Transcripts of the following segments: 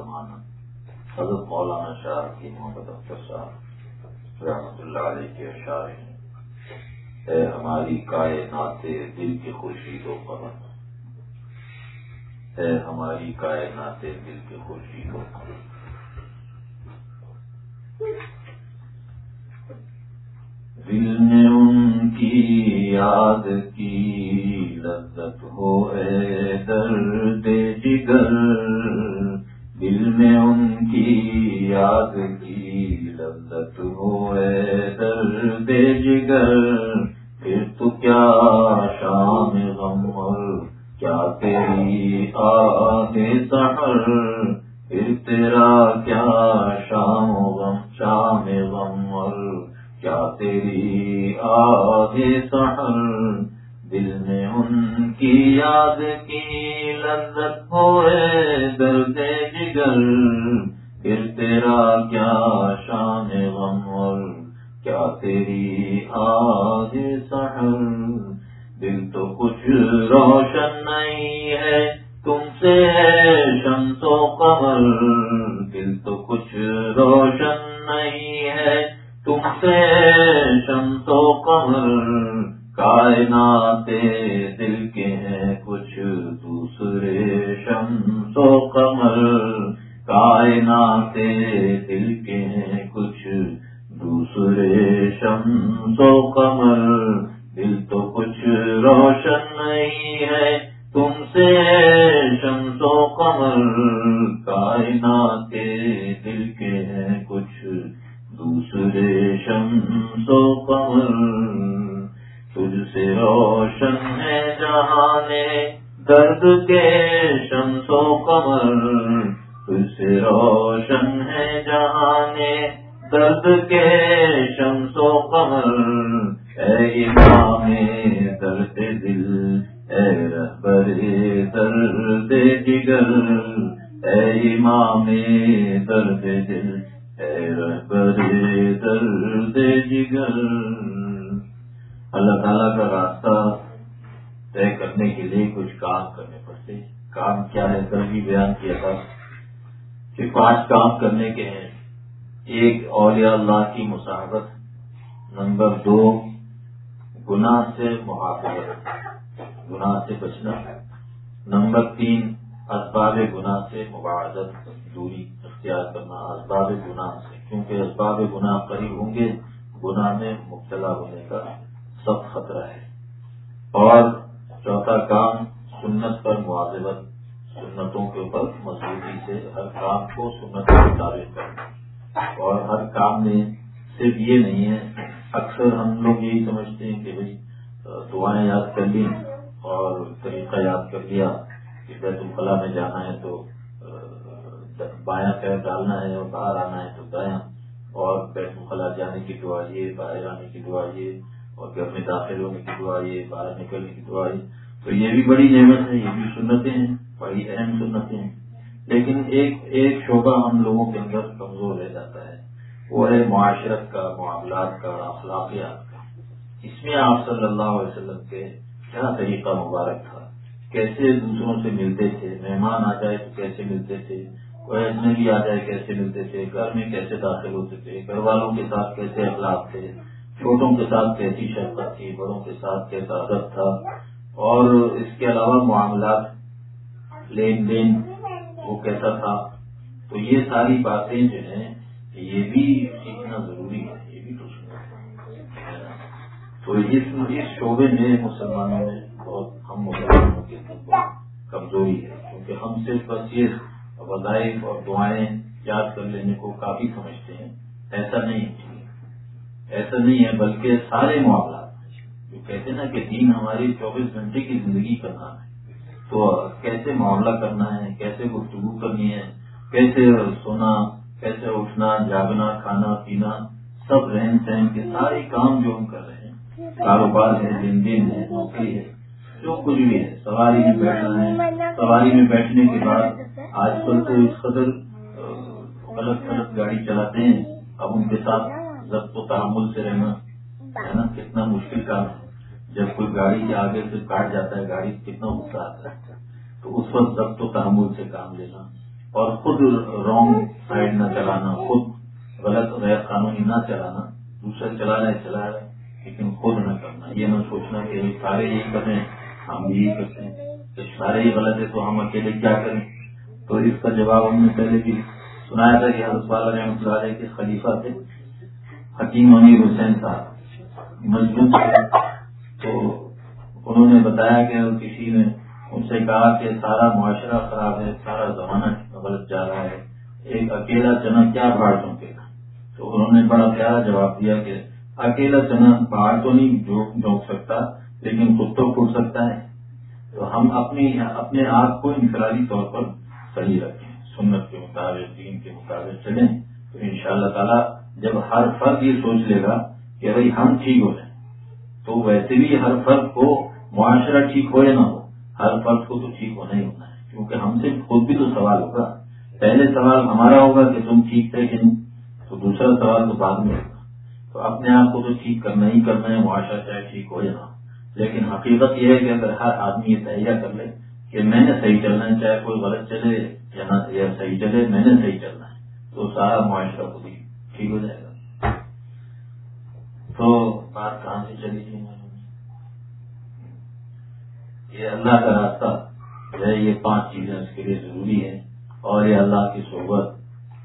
زمانہ۔ حضرت مولانا شاہ کی محمد اختر صاحب رحمۃ اللہ علیہ کے اشعار ہیں۔ اے ہماری کائنات دل کی خوشی دو قدم اے ہماری کائنات دل کی خوشی دو قدم دل نے ان کی یاد کی، لذت ہو اے درد جگر۔ دل میں ان کی یاد کی لذت ہو اے درد جگر، پھر تو کیا شام غم اور کیا تیری آگے سحر پھر تیرا کیا شام غم شام غم اور کیا تیری آگے سحر دل میں ان کی یاد کی لذت ہوئے درد چل پھر تیرا کیا رہبر درد جگر اے امام درد دل درد جگر اللہ تعالیٰ کا راستہ طے کرنے کے لیے کچھ کام کرنے پڑتے کام کیا ہے کل بھی بیان کیا تھا کہ پانچ کام کرنے کے ہیں۔ ایک اولیاء اللہ کی مساحبت نمبر دو، گناہ سے محافظت گناہ سے بچنا نمبر تین، اسباب گناہ سے مباحثت، دوری، اختیار کرنا۔ اسباب گناہ سے، کیونکہ اسباب گناہ قریب ہوں گے، گناہ میں مبتلا ہونے کا سخت خطرہ ہے۔ اور چوتھا کام، سنت پر معذبت سنتوں کے اوپر مضبوطی سے ہر کام کو سنت کے مطابق کرنا۔ اور ہر کام میں صرف یہ نہیں ہے، اکثر ہم لوگ یہی سمجھتے ہیں کہ بھائی، دعائیں یاد کر لی اور طریقہ یاد کر لیا کہ بیت الخلاء میں جانا ہے تو بایاں پیر ڈالنا ہے اور باہر آنا ہے تو دایاں۔ اور بیت الخلاء جانے کی دعا یہ، باہر آنے کی دعا یہ، اور گھر میں داخل ہونے کی دعا یہ، باہر نکلنے کی دعا یہ۔ تو یہ بھی بڑی نعمت ہے، یہ بھی سنتیں ہیں، بڑی اہم سنتیں ہیں۔ لیکن ایک ایک شعبہ ہم لوگوں کے اندر کمزور رہ جاتا ہے۔ وہ ہے معاشرت کا، معاملات کا، اخلاقیات کا۔ اس میں آپ صلی اللہ علیہ وسلم کے کیا طریقہ مبارک تھا؟ کیسے دوسروں سے ملتے تھے؟ مہمان آ جائے تو کیسے ملتے تھے؟ کوئی اجنبی آ جائے کیسے ملتے تھے؟ گھر میں کیسے داخل ہوتے تھے؟ گھر والوں کے ساتھ کیسے اخلاق تھے؟ چھوٹوں کے ساتھ کیسی شفقت تھی؟ بڑوں کے ساتھ کیسا ادب تھا؟ اور اس کے علاوہ معاملات، لین دین، وہ کیسا تھا؟ تو یہ ساری باتیں جو ہیں، یہ بھی سیکھنا ضروری ہے یہ بھی تو سننا تو اس شعبے میں مسلمانوں میں بہت ہم مسلمانوں کے کمزوری ہے۔ کیونکہ ہم صرف بس یہ وظائف اور دعائیں یاد کر لینے کو کافی سمجھتے ہیں۔ ایسا نہیں ہے۔ ایسا نہیں ہے، بلکہ سارے معاملات جو کہتے ہیں نا کہ دین ہماری چوبیس گھنٹے کی زندگی کا نام ہے۔ تو کیسے معاملہ کرنا ہے، کیسے گفتگو کرنی ہے، کیسے سونا، کیسے اٹھنا، جاگنا، کھانا پینا، سب رہن سہن کے سارے کام جو ہم کر رہے ہیں۔ کاروبار ہے لین دین ہے، نوکری ہے، جو کچھ بھی ہے۔ سواری میں بیٹھنا ہے۔ سواری میں بیٹھنے کے بعد آج کل تو اس قدر غلط غلط گاڑی چلاتے ہیں۔ اب ان کے ساتھ ضبط و تحمل سے رہنا، ہے نا؟ کتنا مشکل کام ہے۔ جب کوئی گاڑی کے آگے سے کاٹ جاتا ہے، گاڑی کتنا غصہ آتا ہے۔ تو اس وقت ضبط و تحمل سے کام لینا اور خود رانگ سائڈ نہ چلانا، خود غلط غیر قانونی نہ چلانا۔ دوسرا چلا رہے چلا رہے لیکن خود نہ کرنا، یہ نہ سوچنا کہ سارے یہی کر رہے ہیں، ہم یہی کرتے ہیں۔ تو سارے ہی غلط ہے تو ہم اکیلے کیا کریں؟ تو اس کا جواب ہم نے پہلے بھی سنایا تھا کہ حضرت والا رحمۃ اللہ علیہ کے خلیفہ تھے، حکیم امیر حسین صاحب، مضبوط تو انہوں نے بتایا کہ کسی نے ان سے کہا کہ سارا معاشرہ خراب ہے، سارا زمانہ غلط جا رہا ہے، ایک اکیلا چنا کیا باڑ چونکے گا تو انہوں نے بڑا پیارا جواب دیا کہ اکیلا چنا، باہر تو نہیں جھونک سکتا، لیکن خود تو پھوٹ سکتا ہے۔ تو ہم اپنی، اپنے آپ کو انفرادی طور پر صحیح رکھیں، سنت کے مطابق، دین کے مطابق چلیں۔ تو ان شاء اللہ تعالیٰ جب ہر فرد یہ سوچ لے گا کہ بھائی ہم ٹھیک ہو جائیں، تو ویسے بھی ہر فرد کو معاشرہ ٹھیک ہو یا نہ ہو، ہر فرد کو تو ٹھیک ہونا ہی ہونا ہے۔ کیونکہ ہم سے خود بھی تو سوال ہوگا۔ پہلے سوال ہمارا ہوگا کہ تم ٹھیک تھے کہ نہیں، تو دوسرا سوال تو بعد میں۔ ہوگا تو اپنے آپ کو تو ٹھیک کرنا ہی کرنا ہے، معاشرہ چاہے ٹھیک ہو یا نہ لیکن حقیقت یہ ہے کہ اگر ہر آدمی یہ تہیا کر لے کہ میں نے صحیح چلنا ہے، چاہے کوئی غلط چلے یا نہ صحیح چلے، میں نے صحیح چلنا ہے، تو سارا معاشرہ خود ہی ٹھیک ہو جائے گا۔ تو بات کہاں سے چلی تھی یہ اللہ کا راستہ جو ہے، یہ پانچ چیزیں اس کے لیے ضروری ہے اور یہ اللہ کی صحبت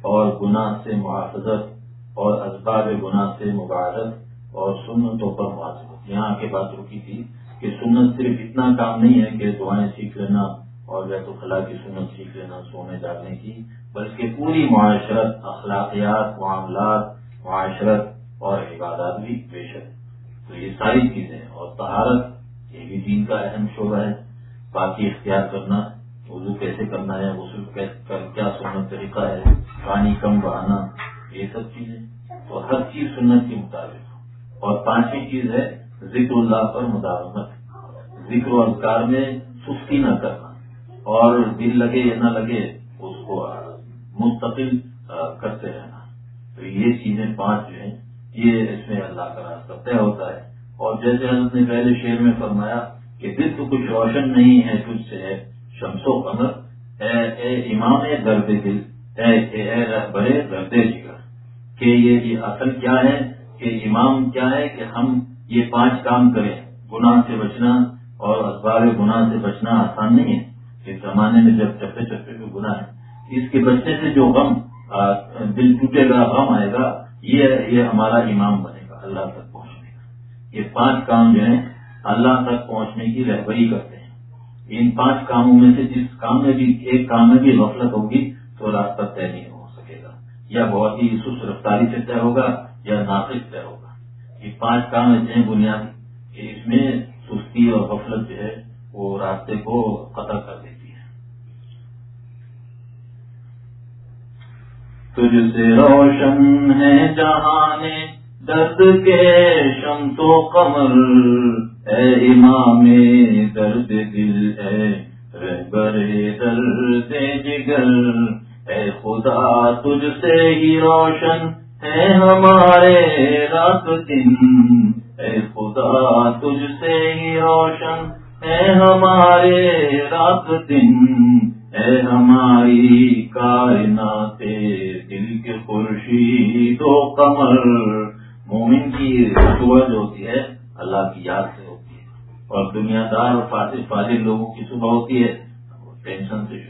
اور گناہ سے محافظت اور اسباب گناہ سے مبارک اور سنتوں پر محافظت یہاں کے بات رکی تھی کہ سنت صرف اتنا کام نہیں ہے کہ دعائیں سیکھ لینا اور بیت خلا کی سنت سیکھ لینا، سونے جانے کی، بلکہ پوری معاشرت، اخلاقیات، معاملات، معاشرت اور عبادات بھی پیش ہے تو یہ ساری چیزیں اور تہارت یہ بھی دین کا اہم شعبہ ہے۔ باقی اختیار کرنا، وضو کیسے کرنا ہے، غسل کیا سننا طریقہ ہے، پانی کم بہانا، یہ سب چیزیں۔ تو ہر چیز سنت کے مطابق اور پانچویں چیز ہے ذکر اللہ پر مداومت۔ ذکر و اذکار میں سستی نہ کرنا۔ اور دل لگے یا نہ لگے اس کو مستقل کرتے رہنا۔ تو یہ چیزیں پانچ جو ہیں، یہ اس میں اللہ کا راستہ طے ہوتا ہے۔ اور جیسے حضرت نے پہلے شعر میں فرمایا کہ دل تو کچھ روشن نہیں ہے تجھ سے ہے شمسو قمر۔ اے اے امام درد دل، اے اے بڑے درد جگر کہ یہ اصل کیا ہے، کہ امام کیا ہے کہ ہم یہ پانچ کام کریں۔ گناہ سے بچنا اور اسباب گناہ سے بچنا آسان نہیں ہے۔ اس زمانے میں جب چپے چپے پہ گناہ ہے اس کے بچنے سے جو غم دل ٹوٹے گا، غم آئے گا یہ ہمارا امام بنے گا، اللہ تک پہنچنے کا۔ یہ پانچ کام جو ہیں، اللہ تک پہنچنے کی رہبری کرتے ہیں۔ ان پانچ کاموں میں سے جس کام میں بھی، ایک کام میں بھی غفلت ہوگی، تو راستہ طے نہیں ہو سکے گا۔ یا بہت ہی سست رفتاری سے طے ہوگا یا ناقص طے ہوگا۔ یہ پانچ کام ایسے ہیں بنیادی کہ اس میں سستی اور غفلت جو ہے وہ راستے کو قطع کر دیتی ہے۔ تجھ سے روشن ہے جہانے درد کے شم تو قمر۔ اے امام درد دل ہے، رہبر درد جگر۔ اے خدا تجھ سے ہی روشن ہے ہمارے رات دن۔ اے خدا تجھ سے ہی روشن ہے ہمارے رات دن۔ اے ہماری کائنات دل کے خورشید و قمر۔ مومن کی صبح جو ہوتی ہے، اللہ کی یاد سے ہوتی ہے۔ اور دنیا دار اور فاضل لوگوں کی صبح ہوتی ہے، ٹینشن سے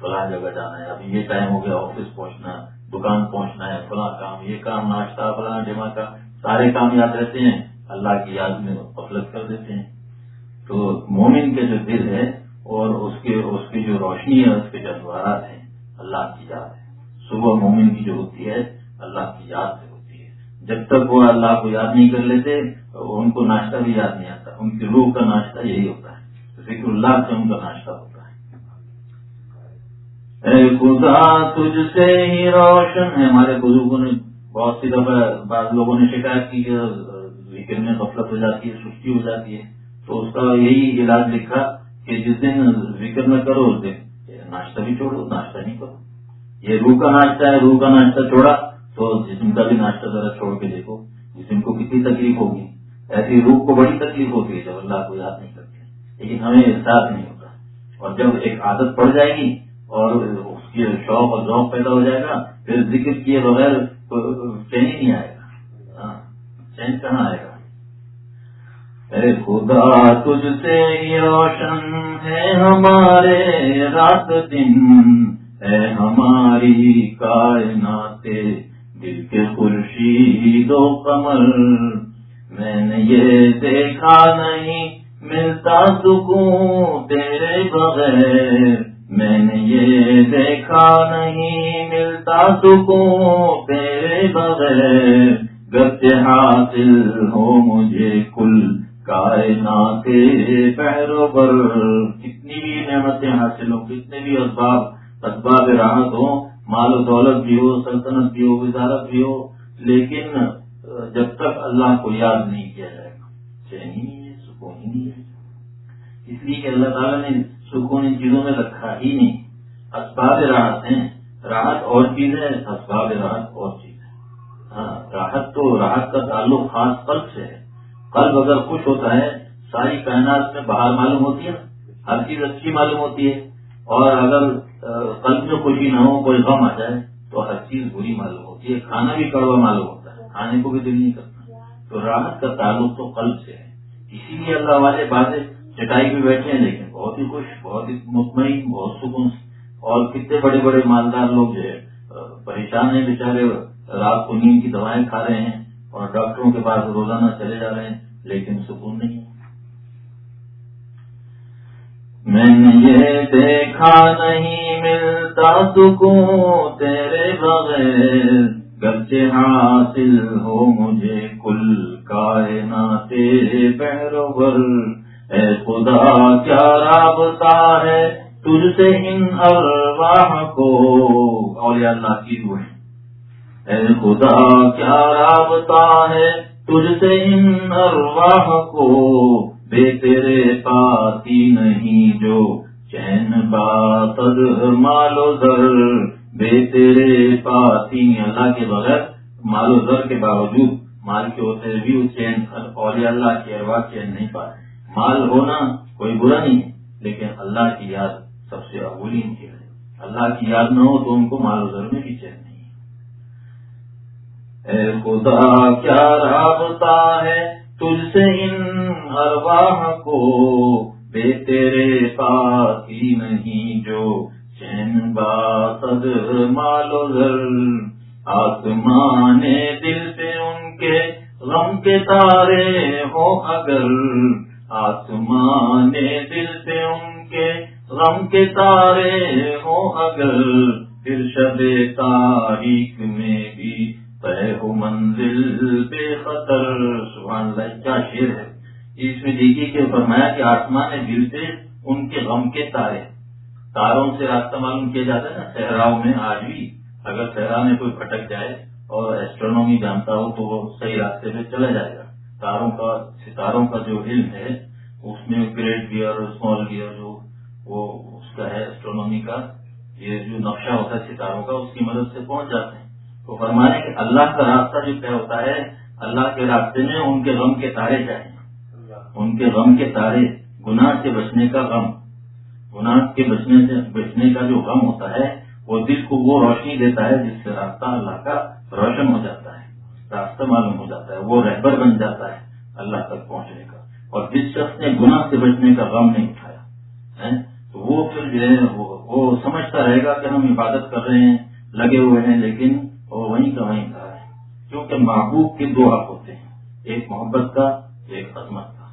فلاں جگہ جانا ہے ابھی یہ ٹائم ہو گیا، آفس پہنچنا، دکان پہنچنا ہے، فلاں کام، یہ کام، ناشتہ، فلاں جمع کا، سارے کام یاد رہتے ہیں، اللہ کی یاد میں غفلت کر دیتے ہیں۔ تو مومن کے جو دل ہے اور اس کے، اس کی جو روشنی ہے، اس کے جذبات ہیں، اللہ کی یاد ہے۔ صبح مومن کی جو ہوتی ہے، اللہ کی یاد سے ہوتی ہے۔ جب تک وہ اللہ کو یاد نہیں کر لیتے، ان کو ناشتہ بھی یاد نہیں آتا، ان کی روح کا ناشتہ یہی ہوتا ہے۔ ذکر اللہ سے ان کا ناشتہ ہوتا ہے۔ اے خدا، تجھ سے ہی روشن ہے۔ ہمارے بزرگوں نے بہت سی دفعہ بعض لوگوں نے شکایت کی کہ ذکر میں غفلت ہو جاتی ہے، سستی ہو جاتی ہے۔ تو اس کا یہی علاج لکھا کہ جس دن ذکر میں کرو، اس دن ناشتہ بھی چھوڑو، ناشتہ نہیں کرو۔ یہ روح کا ناشتہ ہے، روح کا ناشتہ چھوڑا تو جسم کا بھی ناشتہ ذرا چھوڑ کے دیکھو۔ جسم کو کتنی تکلیف ہوگی۔ ایسی روح کو بڑی تکلیف ہوتی ہے جب اللہ کو یاد نہیں کرتے۔ لیکن ہمیں احساس نہیں ہوتا۔ اور جب ایک عادت پڑ جائے گی اور اس کی شوق اور ذوق پیدا ہو جائے گا، پھر ذکر کیے بغیر چین ہی نہیں آئے گا۔ ہاں، چین کہاں آئے گا؟ اے خدا تجھ سے روشن ہے ہمارے رات دن۔ ہے ہماری کائنات، دل کے خورشید و کمل میں نے یہ دیکھا نہیں، ملتا سکون تیرے بغیر۔ میں نے یہ دیکھا نہیں، ملتا سکون تیرے بغیر۔ گرچہ حاصل ہو مجھے کل، کائنات پیروں پر کتنی بھی نعمتیں حاصل ہوں، کتنے بھی اسباب اسباب راحت ہو مال و دولت بھی ہو، سلطنت بھی ہو، وزارت بھی ہو، لیکن، جب تک اللہ کو یاد نہیں کیا جائے گا۔ چین ہی سکون ہی نہیں ہے اس لیے کہ اللہ تعالیٰ نے سکون ان چیزوں میں رکھا ہی نہیں۔ اسباب راحت ہیں۔ راحت اور چیز ہے، اسباب راحت اور چیز ہے۔ ہاں راحت تو راحت کا تعلق خاص قلب سے ہے۔ قلب اگر خوش ہوتا ہے، ساری کائنات میں باہر معلوم ہوتی ہے، ہر چیز اچھی معلوم ہوتی ہے۔ اور اگر قلب میں خوشی نہ ہو، کوئی غم آ جائے، تو ہر چیز بری معلوم ہوتی ہے۔ کھانا بھی کڑوا معلوم ہوتا ہے۔ کھانے کو بھی دل نہیں کرتا۔ تو راحت کا تعلق تو قلب سے ہے۔ اسی لیے اللہ والے باتیں چٹائی پہ بیٹھے ہیں، لیکن بہت ہی خوش، بہت ہی مطمئن، بہت سکون۔ اور کتنے بڑے بڑے مالدار لوگ جو ہے، پریشان ہیں بیچارے، رات کو نیند کی دوائیں کھا رہے ہیں اور ڈاکٹروں کے پاس روزانہ چلے جا رہے ہیں، لیکن سکون نہیں میں نے یہ دیکھا نہیں، ملتا سکون تیرے بغیر۔ گرچہ حاصل ہو مجھے کل کائنات پیروبر اے خدا، کیا رابطہ ہے تجھ سے ان ارواح کو؟ اور اللہ کی روح اے خدا، کیا رابطہ ہے تجھ سے ان ارواح کو؟ بے تیرے پاتی نہیں جو چین بات مالو در بے تیرے پاتی اللہ کے بغیر مالو در کے باوجود مال کے ہوتے بھی وہ چین اور اللہ کی اروا چین نہیں پاتے۔ مال ہونا کوئی برا نہیں ہے، لیکن اللہ کی یاد سب سے اولین چیز ہے۔ اللہ کی یاد نہ ہو تو ان کو مال و در میں بھی چین نہیں۔ اے خدا، کیا رابطہ ہے تجھ سے ان ارواح کو؟ بے تیرے پاس ہی نہیں جو چین باسد مالو ذر آسمان دل پہ ان کے غم کے تارے ہو اگر۔ آسمان دل پہ ان کے غم کے تارے ہو اگر پھر شب تاریخ میں بھی ہو منزل بے خطر۔ سبحان اللہ، کیا شیر ہے۔ اس میں دیکھیے کہ فرمایا کہ آسمان دل سے ان کے غم کے تارے تاروں سے راستہ معلوم کیا جاتا ہے نا، صحراؤں میں آج بھی۔ اگر صحرا میں کوئی پھٹک جائے اور ایسٹرونومی جانتا ہو تو وہ صحیح راستے پہ چلا جائے گا۔ تاروں کا ستاروں کا جو علم ہے اس میں گریٹ گیئر اسمال گیئر جو وہ اس کا ہے ایسٹرونومی کا یہ جو نقشہ ہوتا ہے ستاروں کا اس کی مدد سے پہنچ جاتے ہیں۔ تو فرمانے کہ اللہ کا راستہ جو طے ہوتا ہے اللہ کے راستے میں ان کے غم کے تارے چاہیے ان کے غم کے تارے گناہ سے بچنے کا غم۔ گناہ کے بچنے سے بچنے کا جو غم ہوتا ہے وہ دل کو وہ روشنی دیتا ہے جس سے راستہ اللہ کا روشن ہو جاتا ہے۔ راستہ معلوم ہو جاتا ہے، وہ رہبر بن جاتا ہے اللہ تک پہنچنے کا۔ اور جس شخص نے گناہ سے بچنے کا غم نہیں اٹھایا تو وہ پھر جو ہے، وہ سمجھتا رہے گا کہ ہم عبادت کر رہے ہیں، لگے ہوئے ہیں، لیکن اور وہیں کا وہیں کھڑا ہے۔ کیونکہ محبوب کے دو حق ہوتے ہیں، ایک محبت کا، ایک عظمت کا۔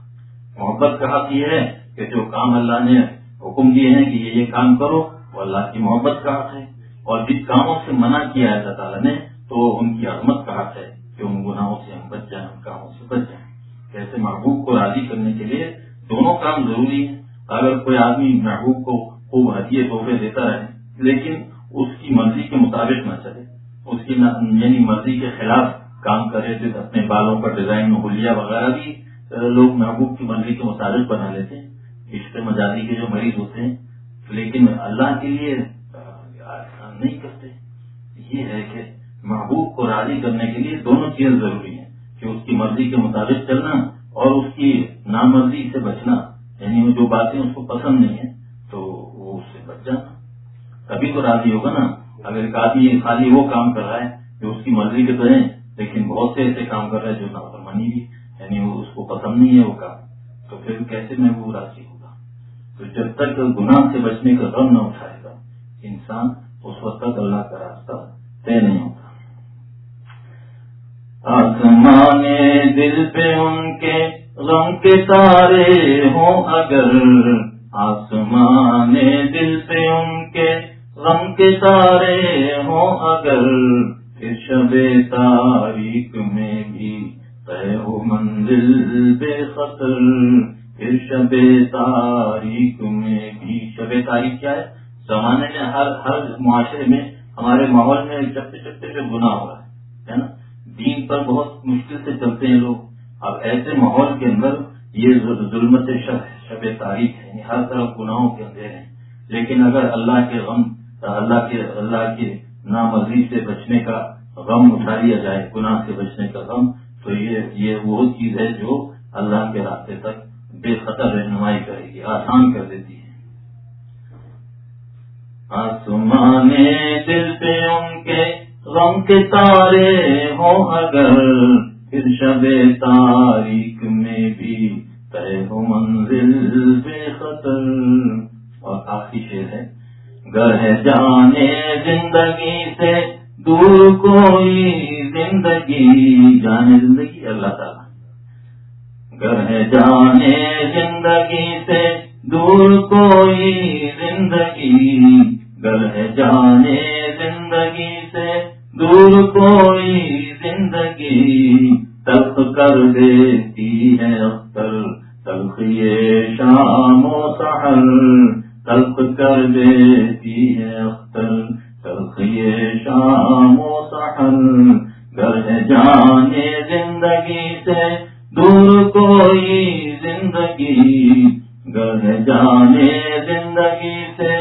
محبت کا حق یہ ہے کہ جو کام اللہ نے حکم دیے ہیں کہ یہ یہ کام کرو، وہ اللہ کی محبت کا حق ہے۔ اور جس کاموں سے منع کیا ہے اللہ تعالیٰ نے، تو ان کی عظمت کا حق ہے۔ کہ ان گناہوں سے ہم بچ جائیں، ان کاموں سے بچ جائیں۔ کیسے محبوب کو راضی کرنے کے لیے دونوں کام ضروری ہیں۔ اگر کوئی آدمی محبوب کو خوب ہدیے، تحفے دیتا ہے لیکن اس کی مرضی کے مطابق نہ چلے، اس کی یعنی مرضی کے خلاف کام کرے تھے اپنے بالوں کا ڈیزائن ہولیا وغیرہ بھی لوگ محبوب کی مرضی کے مطابق بنا لیتے ہیں۔ عشق مزاجی کے جو مریض ہوتے ہیں، لیکن اللہ کے لیے نہیں کرتے۔ یہ ہے کہ محبوب کو راضی کرنے کے لیے دونوں چیزیں ضروری ہیں کہ اس کی مرضی کے مطابق چلنا اور اس کی نامرضی سے بچنا۔ یعنی وہ جو باتیں اس کو پسند نہیں ہے تو وہ اس سے بچ جانا۔ تبھی تو راضی ہوگا نا۔ اگر ایک آدمی خالی وہ کام کر رہا ہے جو اس کی مرضی کے تو ہیں، لیکن بہت سے ایسے کام کر رہا ہے جو نافرمانی بھی یعنی وہ اس کو پسند نہیں ہے وہ کام۔ تو پھر کیسے میں وہ راضی ہوگا؟ تو جب تک گناہ سے بچنے کا غم نہ اٹھائے گا، انسان اس وقت تک اللہ کا راستہ طے نہیں ہوتا آسمان دل پہ ان کے غم کے تارے ہوں اگر آسمان دل پہ ان کے غم کے تارے ہوں اگر پھر شب تاریخ میں بھی طے ہو منزل بے خطر، پھر شب تاریخ میں بھی۔ شب تاریخ کیا ہے؟ زمانے میں ہر ہر معاشرے میں، ہمارے ماحول میں چپتے چپتے سے گنا ہو رہا ہے نا؟ دین پر بہت مشکل سے چلتے ہیں لوگ۔ اب ایسے ماحول کے اندر یہ ظلمت شب شب تاریخ ہے یعنی ہر طرف گناہوں کے اندر ہیں۔ لیکن اگر اللہ کے غم اللہ کے اللہ کے نامزی سے بچنے کا غم اٹھا لیا جائے، گناہ سے بچنے کا غم، تو یہ یہ وہ چیز ہے جو اللہ کے راستے تک بے خطر رہنمائی کرے گی، آسان کر دیتی ہے۔ آسمان دل پہ ان کے غم کے تارے ہوں اگر، پھر شب تاریخ میں بھی طے ہو منزل بے خطر۔ اور آخری شیر ہے گر ہے جانے زندگی سے، دور کوئی زندگی، جانے زندگی، اللہ تعالیٰ۔ گر ہے جانے زندگی سے، دور کوئی زندگی۔ گر ہے جانے زندگی سے دور کوئی زندگی تلخ کر دیتی ہے اختر، تلخ یہ شام و سحر تلخ کر دیتی ہے اختر، تلخ یہ شام و سحر گر جانے زندگی سے، دور کوئی زندگی گر جانے زندگی سے،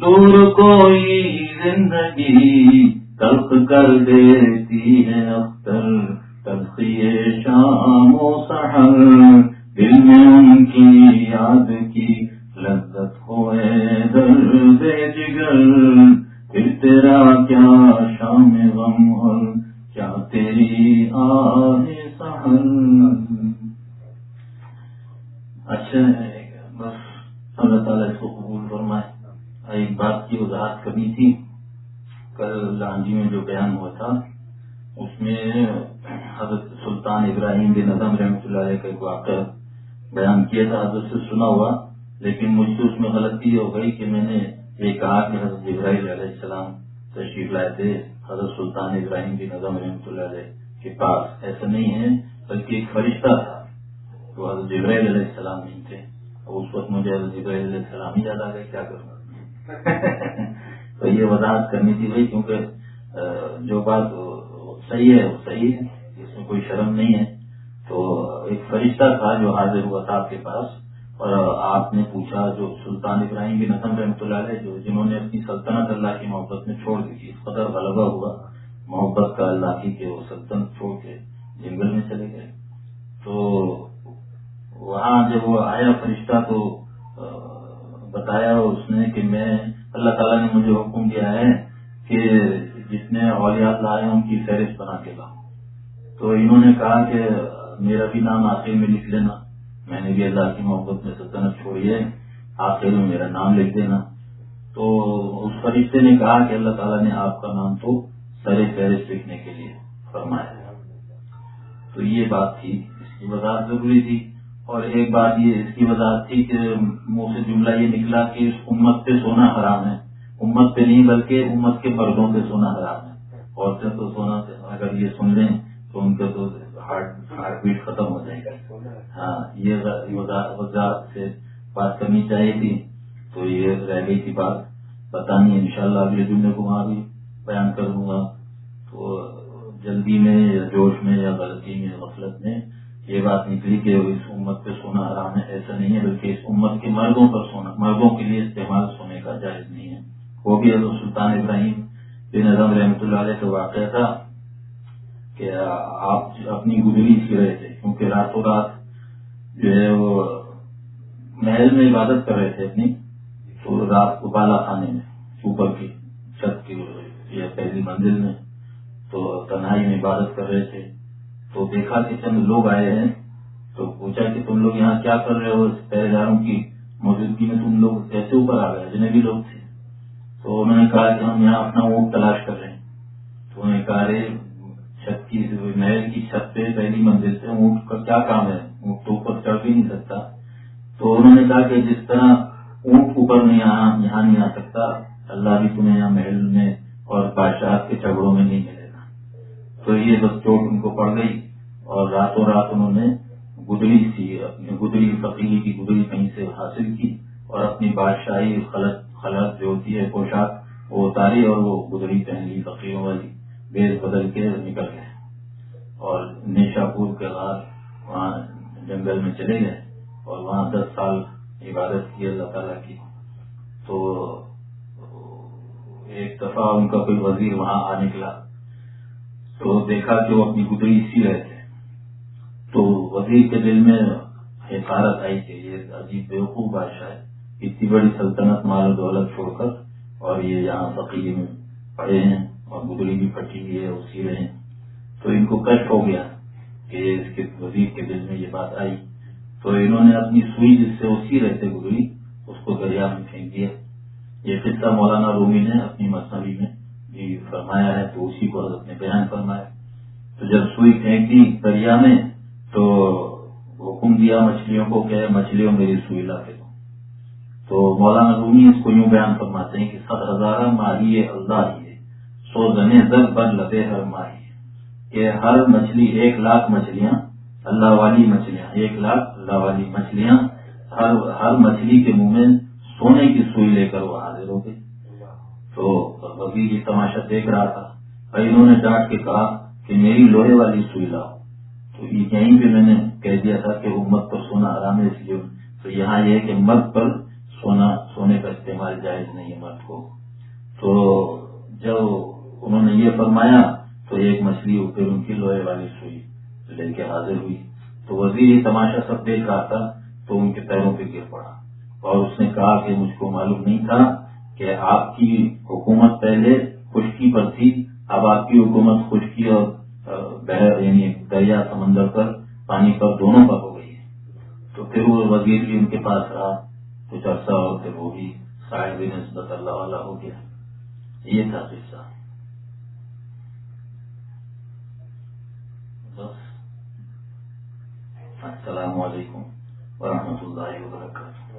دور کوئی زندگی تلخ کر دیتی ہے اختر، تلخی شام و سحر۔ دل میں ان کی یاد کی، لذت ہوئے درد جگر۔ بیان ہوا تھا، اس میں حضرت سلطان ابراہیم بن نظم رحمۃ اللہ علیہ کا ایک واقعہ بیان کیا تھا، حضرت سے سنا ہوا، لیکن مجھ سے اس میں غلطی یہ ہو گئی کہ میں نے یہ کہا کہ حضرت ابراہیم علیہ السلام تشریف لائے تھے، حضرت سلطان ابراہیم بن نظم رحمۃ اللہ علیہ کے پاس۔ ایسا نہیں ہے، بلکہ ایک فرشتہ تھا تو حضرت ابراہیل علیہ السلام نہیں تھے۔ اس وقت مجھے حضرت ابراہیل علیہ السلام ہی یاد آ گئے، کیا کروں؟ تو یہ وضاحت کرنی تھی بھائی، کیونکہ جو بات صحیح ہے، وہ صحیح ہے، اس میں کوئی شرم نہیں ہے۔ تو ایک فرشتہ تھا جو حاضر ہوا تھا آپ کے پاس، اور آپ نے پوچھا جو سلطان ابراہیم بن نسم رحمۃ اللہ علیہ، جو جنہوں نے اپنی سلطنت اللہ کی محبت میں چھوڑ دی تھی، اس قدر غلبہ ہوا، محبت کا اللہ کی کہ وہ سلطنت چھوڑ کے جنگل میں چلے گئے۔ تو وہاں جب وہ آیا فرشتہ، تو بتایا اس نے کہ میں، اللہ تعالیٰ نے مجھے حکم دیا ہے کہ جتنے اولیات لائے ان کی فہرست بنا کے لاؤں تو انہوں نے کہا کہ میرا بھی نام آخر میں لکھ لینا۔ میں نے بھی اللہ کی محبت میں سلطنت چھوڑی ہے۔ آخر میں میرا نام لکھ دینا۔ تو اس فرشتے نے کہا کہ اللہ تعالیٰ نے آپ کا نام تو سر فہرست لکھنے کے لیے فرمایا۔ تو یہ بات تھی، اس کی وضاحت ضروری تھی۔ اور ایک بات یہ اس کی وضاحت تھی کہ منہ سے جملہ یہ نکلا کہ اس امت پہ سونا حرام ہے۔ امت پہ نہیں بلکہ امت کے مردوں پہ سونا حرام ہے۔ عورتیں تو سونا اگر یہ سن لیں تو ان کا تو ہارٹ ہارٹ بیٹ ختم ہو جائے گا۔ ہاں یہ وضاحت سے بات کرنی چاہیے تھی۔ تو یہ رہ گئی تھی بات۔ بتانی ان شاء اللہ اگلے جملے کو وہاں بھی بیان کر دوں گا۔ تو جلدی میں یا جوش میں یا غلطی میں غفلت میں یہ بات نکلی کہ اس امت پہ سونا حرام ہے، ایسا نہیں ہے، بلکہ اس امت کے مردوں پر سونا مردوں کے لیے استعمال سونے کا جائز نہیں ہے۔ وہ بھی حضرت سلطان ابراہیم بن اعظم رحمۃ اللہ علیہ کا واقعہ تھا کہ آپ اپنی گزری سی رہے تھے کیونکہ راتوں رات جو ہے وہ محل میں عبادت کر رہے تھے اپنی، تو رات کو بالا خانے میں، اوپر کی چھت کی یا پہلی منزل میں، تو تنہائی میں عبادت کر رہے تھے۔ تو دیکھا کہ چند لوگ آئے ہیں، تو پوچھا کہ تم لوگ یہاں کیا کر رہے ہو؟ پہلے داروں کی موجودگی میں تم لوگ کیسے اوپر آ گئے؟ جنہیں بھی لوگ تھے۔ تو انہوں نے کہا کہ ہم یہاں اپنا اونٹ تلاش کر رہے ہیں۔ تو انہوں نے کہا چھت کی، محل کی چھت پہ پہلی منزل سے اونٹ کا کیا کام ہے؟ اونٹ تو اوپر چڑھ بھی نہیں سکتا۔ تو انہوں نے کہا کہ جس طرح اونٹ اوپر نہیں یہاں نہیں آ سکتا، اللہ بھی تمہیں یہاں محل میں اور بادشاہ کے جھگڑوں میں نہیں ملے گا۔ تو یہ بس چوٹ ان کو پڑ گئی اور راتوں رات انہوں نے گدڑی سی، اپنی گدڑی، فقیری کی گدڑی کہیں سے حاصل کی اور اپنی بادشاہی خلط خلط جو ہوتی ہے، پوشاک، وہ اتاری اور وہ گدڑی پہن لی فقیروں والی بیس بدل کے نکل گئے۔ اور نیشا پور کے بعد وہاں جنگل میں چلے گئے اور وہاں دس سال عبادت کی، اللہ تعالیٰ کی۔ تو ایک دفعہ ان کا کوئی وزیر وہاں آ نکلا۔ تو دیکھا کہ وہ اپنی گدڑی سی رہے تھے۔ تو وزیر کے دل میں حفاظت آئی کہ یہ عجیب بیوقوف بادشاہ ہے۔ اتنی بڑی سلطنت مال و دولت چھوڑ کر اور یہ یہاں فقیر میں پڑے ہیں اور گدڑی بھی پھٹی ہوئی ہے، اسی رہے ہیں۔ تو ان کو کشٹ ہو گیا کہ اس کے وزیر کے دل میں یہ بات آئی۔ تو انہوں نے اپنی سوئی جس سے اسی رہتے گزری، اس کو دریا میں پھینک دیا۔ یہ قصہ مولانا رومی نے اپنی مصنوعی میں بھی فرمایا ہے، تو اسی کو حضرت نے بیان فرمایا۔ تو جب سوئی پھینک دی دریا میں، تو حکم دیا مچھلیوں کو کہ مچھلیوں میری سوئی لا کے تو مولانا رومی اس کو یوں بیان فرماتے ہیں کہ سات ہزار ماہی اللہ ہی سو زنے زر پر لتے ہر ماہی کہ ہر مچھلی ایک لاکھ مچھلیاں، اللہ والی مچھلیاں، ایک لاکھ اللہ والی مچھلیاں، ہر ہر مچھلی کے منہ میں سونے کی سوئی لے کر وہ حاضر ہو گئی تو وزیر یہ جی تماشا دیکھ رہا تھا، اور انہوں نے ڈانٹ کے کہا کہ میری لوہے والی سوئی لاؤ۔ تو یہیں پہ میں نے کہہ دیا تھا کہ امت پر سونا آرام ہے، اس لیے تو یہاں یہ کہ مرد پر سونا، سونے کا استعمال جائز نہیں ہے مرد کو۔ تو جب انہوں نے یہ فرمایا، تو ایک مچھلی اوپر ان کی لوہے والی سوئی لے کے حاضر ہوئی۔ تو وزیر تماشا سب دیکھ رہا تھا، تو ان کے پیروں پہ گر پڑا۔ اور اس نے کہا کہ مجھ کو معلوم نہیں تھا کہ آپ کی حکومت پہلے خشکی پر تھی، اب آپ کی حکومت خشکی اور بہر یعنی دریا، سمندر پر، پانی پر دونوں پر ہو گئی ہے۔ تو پھر وہ وزیر بھی ان کے پاس رہا۔ کچھ عرصہ اور پھر وہ بھی صاحب نسبت اللہ والا ہو گیا۔ یہ تھا قصہ۔ بس۔ السلام علیکم ورحمۃ اللہ وبرکاتہ۔